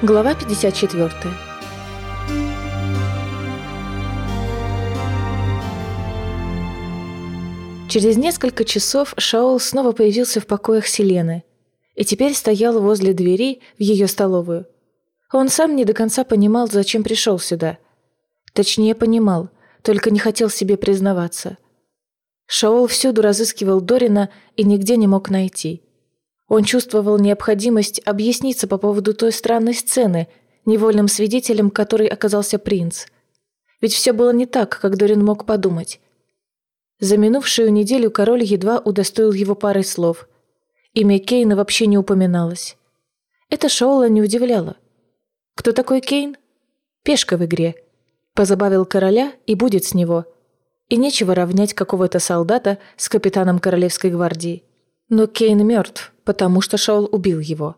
Глава 54 Через несколько часов Шаол снова появился в покоях Селены и теперь стоял возле двери в ее столовую. Он сам не до конца понимал, зачем пришел сюда. Точнее, понимал, только не хотел себе признаваться. Шаол всюду разыскивал Дорина и нигде не мог найти – он чувствовал необходимость объясниться по поводу той странной сцены, невольным свидетелем которой оказался принц. Ведь все было не так, как Дорин мог подумать. За минувшую неделю король едва удостоил его парой слов. Имя Кейна вообще не упоминалось. Это Шоула не удивляло. Кто такой Кейн? Пешка в игре. Позабавил короля и будет с него. И нечего равнять какого-то солдата с капитаном Королевской гвардии. Но Кейн мертв, потому что Шаул убил его.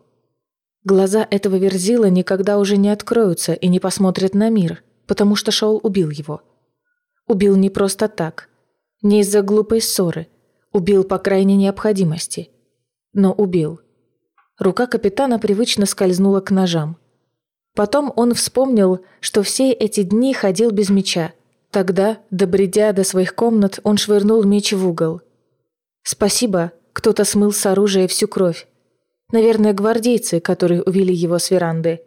Глаза этого Верзила никогда уже не откроются и не посмотрят на мир, потому что Шаул убил его. Убил не просто так, не из-за глупой ссоры, убил по крайней необходимости. Но убил. Рука капитана привычно скользнула к ножам. Потом он вспомнил, что все эти дни ходил без меча. Тогда, добредя до своих комнат, он швырнул меч в угол. «Спасибо», кто-то смыл с оружия всю кровь. Наверное, гвардейцы, которые увели его с веранды.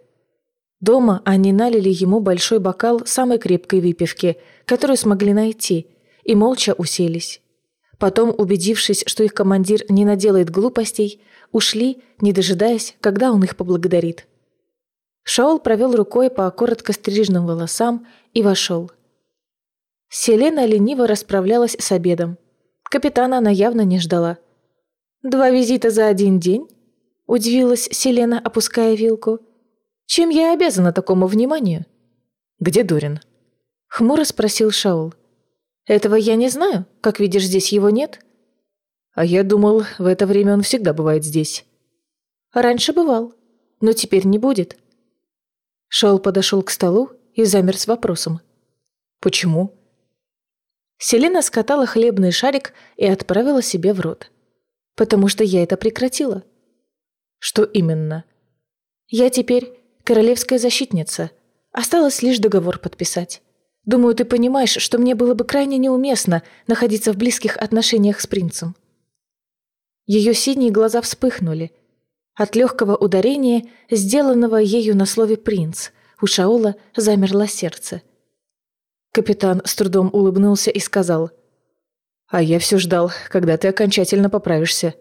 Дома они налили ему большой бокал самой крепкой выпивки, которую смогли найти, и молча уселись. Потом, убедившись, что их командир не наделает глупостей, ушли, не дожидаясь, когда он их поблагодарит. Шаол провел рукой по коротко стриженным волосам и вошел. Селена лениво расправлялась с обедом. Капитана она явно не ждала. «Два визита за один день?» – удивилась Селена, опуская вилку. «Чем я обязана такому вниманию?» «Где Дорин?» – хмуро спросил Шаул. «Этого я не знаю. Как видишь, здесь его нет». «А я думал, в это время он всегда бывает здесь». «Раньше бывал, но теперь не будет». Шаул подошел к столу и замер с вопросом. «Почему?» Селена скатала хлебный шарик и отправила себе в рот потому что я это прекратила». «Что именно?» «Я теперь королевская защитница. Осталось лишь договор подписать. Думаю, ты понимаешь, что мне было бы крайне неуместно находиться в близких отношениях с принцем». Ее синие глаза вспыхнули. От легкого ударения, сделанного ею на слове «принц», у Шаола замерло сердце. Капитан с трудом улыбнулся и сказал – а я все ждал, когда ты окончательно поправишься.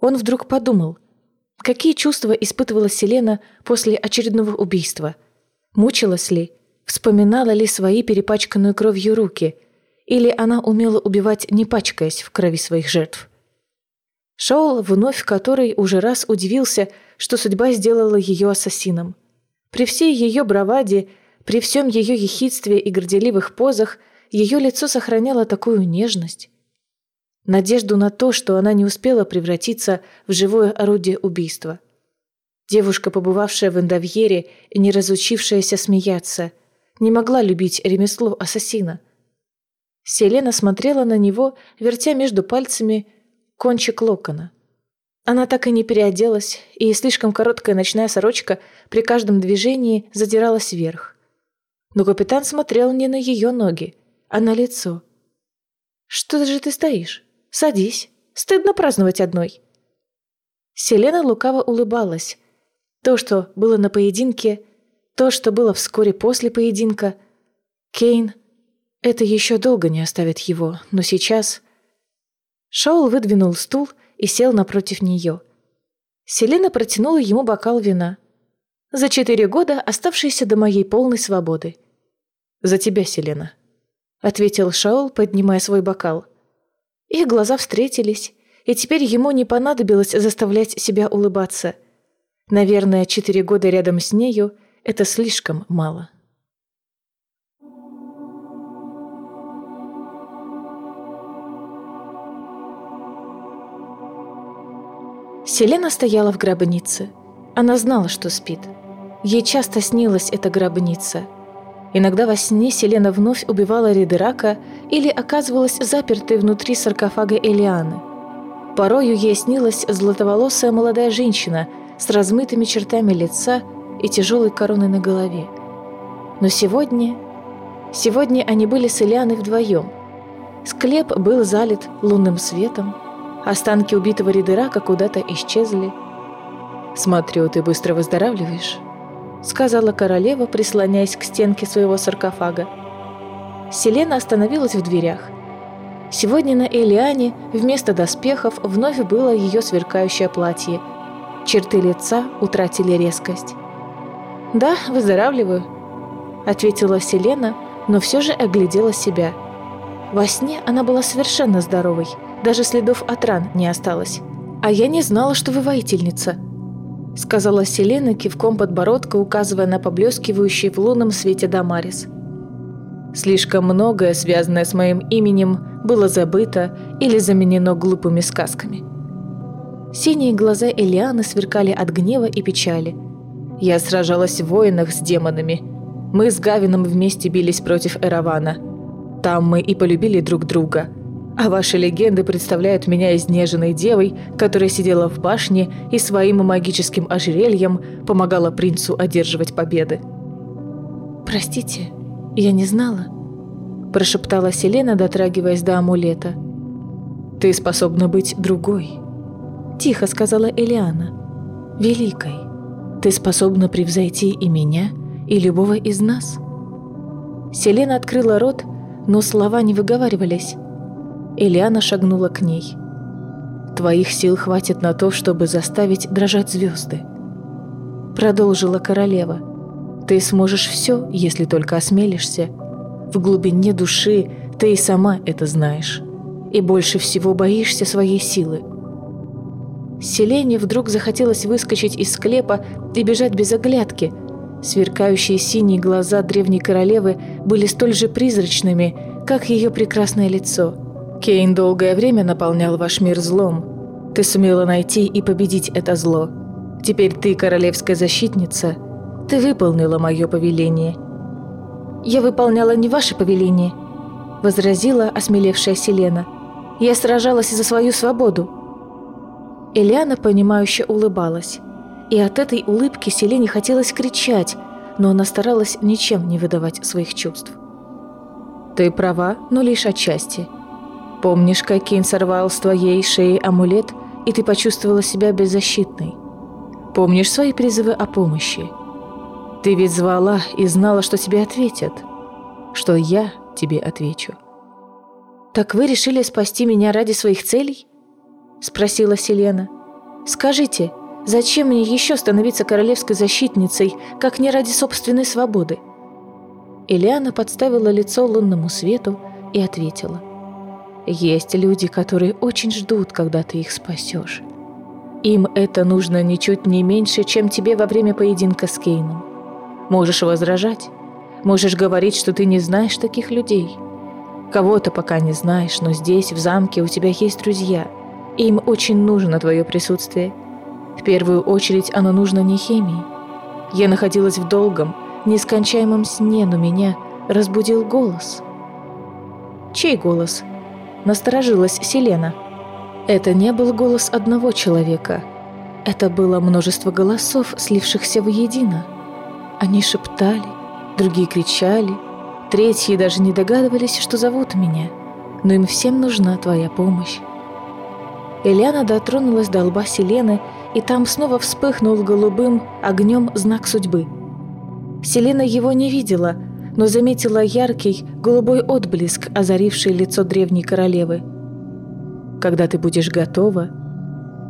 Он вдруг подумал, какие чувства испытывала Селена после очередного убийства. Мучилась ли, вспоминала ли свои перепачканную кровью руки, или она умела убивать, не пачкаясь в крови своих жертв. Шоул вновь который уже раз удивился, что судьба сделала ее ассасином. При всей ее браваде, при всем ее ехидстве и горделивых позах – ее лицо сохраняло такую нежность. Надежду на то, что она не успела превратиться в живое орудие убийства. Девушка, побывавшая в Эндовьере и не разучившаяся смеяться, не могла любить ремесло ассасина. Селена смотрела на него, вертя между пальцами кончик локона. Она так и не переоделась, и слишком короткая ночная сорочка при каждом движении задиралась вверх. Но капитан смотрел не на ее ноги, а на лицо. «Что же ты стоишь? Садись. Стыдно праздновать одной». Селена лукаво улыбалась. То, что было на поединке, то, что было вскоре после поединка. Кейн... Это еще долго не оставит его, но сейчас... Шоул выдвинул стул и сел напротив нее. Селена протянула ему бокал вина. За четыре года, оставшиеся до моей полной свободы. «За тебя, Селена», — ответил Шаул, поднимая свой бокал. Их глаза встретились, и теперь ему не понадобилось заставлять себя улыбаться. Наверное, четыре года рядом с нею — это слишком мало. Селена стояла в гробнице. Она знала, что спит. Ей часто снилась эта гробница — Иногда во сне Селена вновь убивала Ридерака или оказывалась запертой внутри саркофага Элианы. Порою ей снилась златоволосая молодая женщина с размытыми чертами лица и тяжелой короной на голове. Но сегодня... Сегодня они были с Ильяной вдвоем. Склеп был залит лунным светом, останки убитого Ридерака куда-то исчезли. «Смотрю, ты быстро выздоравливаешь», — сказала королева, прислоняясь к стенке своего саркофага. Селена остановилась в дверях. Сегодня на Элиане вместо доспехов вновь было ее сверкающее платье. Черты лица утратили резкость. «Да, выздоравливаю», — ответила Селена, но все же оглядела себя. Во сне она была совершенно здоровой, даже следов от ран не осталось. «А я не знала, что вы воительница», — сказала Селена кивком подбородка, указывая на поблескивающий в лунном свете Дамарис. Слишком многое, связанное с моим именем, было забыто или заменено глупыми сказками. Синие глаза Элианы сверкали от гнева и печали. Я сражалась в войнах с демонами. Мы с Гавином вместе бились против Эравана. Там мы и полюбили друг друга. А ваши легенды представляют меня изнеженной девой, которая сидела в башне и своим магическим ожерельем помогала принцу одерживать победы. «Простите», «Я не знала», – прошептала Селена, дотрагиваясь до амулета. «Ты способна быть другой», – тихо сказала Элиана. «Великой. Ты способна превзойти и меня, и любого из нас». Селена открыла рот, но слова не выговаривались. Элиана шагнула к ней. «Твоих сил хватит на то, чтобы заставить дрожать звезды», – продолжила королева. Ты сможешь все, если только осмелишься. В глубине души ты и сама это знаешь. И больше всего боишься своей силы. Селене вдруг захотелось выскочить из склепа и бежать без оглядки. Сверкающие синие глаза древней королевы были столь же призрачными, как ее прекрасное лицо. Кейн долгое время наполнял ваш мир злом. Ты сумела найти и победить это зло. Теперь ты королевская защитница – ты выполнила мое повеление». «Я выполняла не ваше повеление», — возразила осмелевшая Селена. «Я сражалась за свою свободу». Элиана, понимающе улыбалась. И от этой улыбки Селене хотелось кричать, но она старалась ничем не выдавать своих чувств. «Ты права, но лишь отчасти. Помнишь, как Кейн сорвал с твоей шеи амулет, и ты почувствовала себя беззащитной? Помнишь свои призывы о помощи?» Ты ведь звала и знала, что тебе ответят. Что я тебе отвечу. «Так вы решили спасти меня ради своих целей?» Спросила Селена. «Скажите, зачем мне еще становиться королевской защитницей, как не ради собственной свободы?» Элиана подставила лицо лунному свету и ответила. «Есть люди, которые очень ждут, когда ты их спасешь. Им это нужно ничуть не меньше, чем тебе во время поединка с Кейном. Можешь возражать. Можешь говорить, что ты не знаешь таких людей. Кого-то пока не знаешь, но здесь, в замке, у тебя есть друзья. Им очень нужно твое присутствие. В первую очередь оно нужно не химии. Я находилась в долгом, нескончаемом сне, но меня разбудил голос. Чей голос? Насторожилась Селена. Это не был голос одного человека. Это было множество голосов, слившихся воедино. Они шептали, другие кричали, третьи даже не догадывались, что зовут меня, но им всем нужна твоя помощь. Элиана дотронулась до лба Селены, и там снова вспыхнул голубым огнем знак судьбы. Селена его не видела, но заметила яркий голубой отблеск, озаривший лицо древней королевы. Когда ты будешь готова,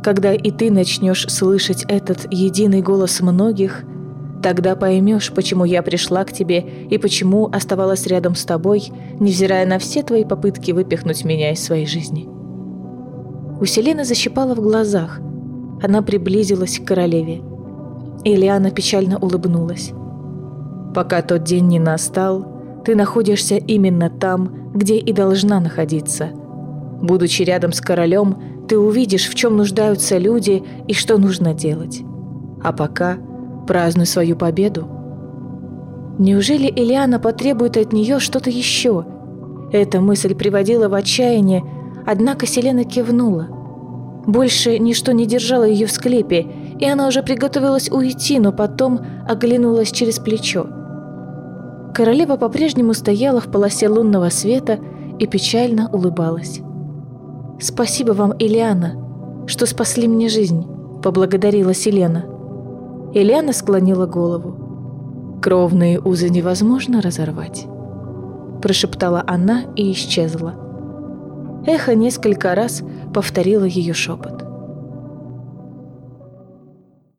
когда и ты начнешь слышать этот единый голос многих – Тогда поймешь, почему я пришла к тебе и почему оставалась рядом с тобой, невзирая на все твои попытки выпихнуть меня из своей жизни. У Селены защипала в глазах. Она приблизилась к королеве. Элиана печально улыбнулась. «Пока тот день не настал, ты находишься именно там, где и должна находиться. Будучи рядом с королем, ты увидишь, в чем нуждаются люди и что нужно делать. А пока празднуй свою победу. Неужели Элиана потребует от нее что-то еще? Эта мысль приводила в отчаяние, однако Селена кивнула. Больше ничто не держало ее в склепе, и она уже приготовилась уйти, но потом оглянулась через плечо. Королева по-прежнему стояла в полосе лунного света и печально улыбалась. «Спасибо вам, Ильяна, что спасли мне жизнь», — поблагодарила Селена. Ильяна склонила голову. «Кровные узы невозможно разорвать», — прошептала она и исчезла. Эхо несколько раз повторило ее шепот.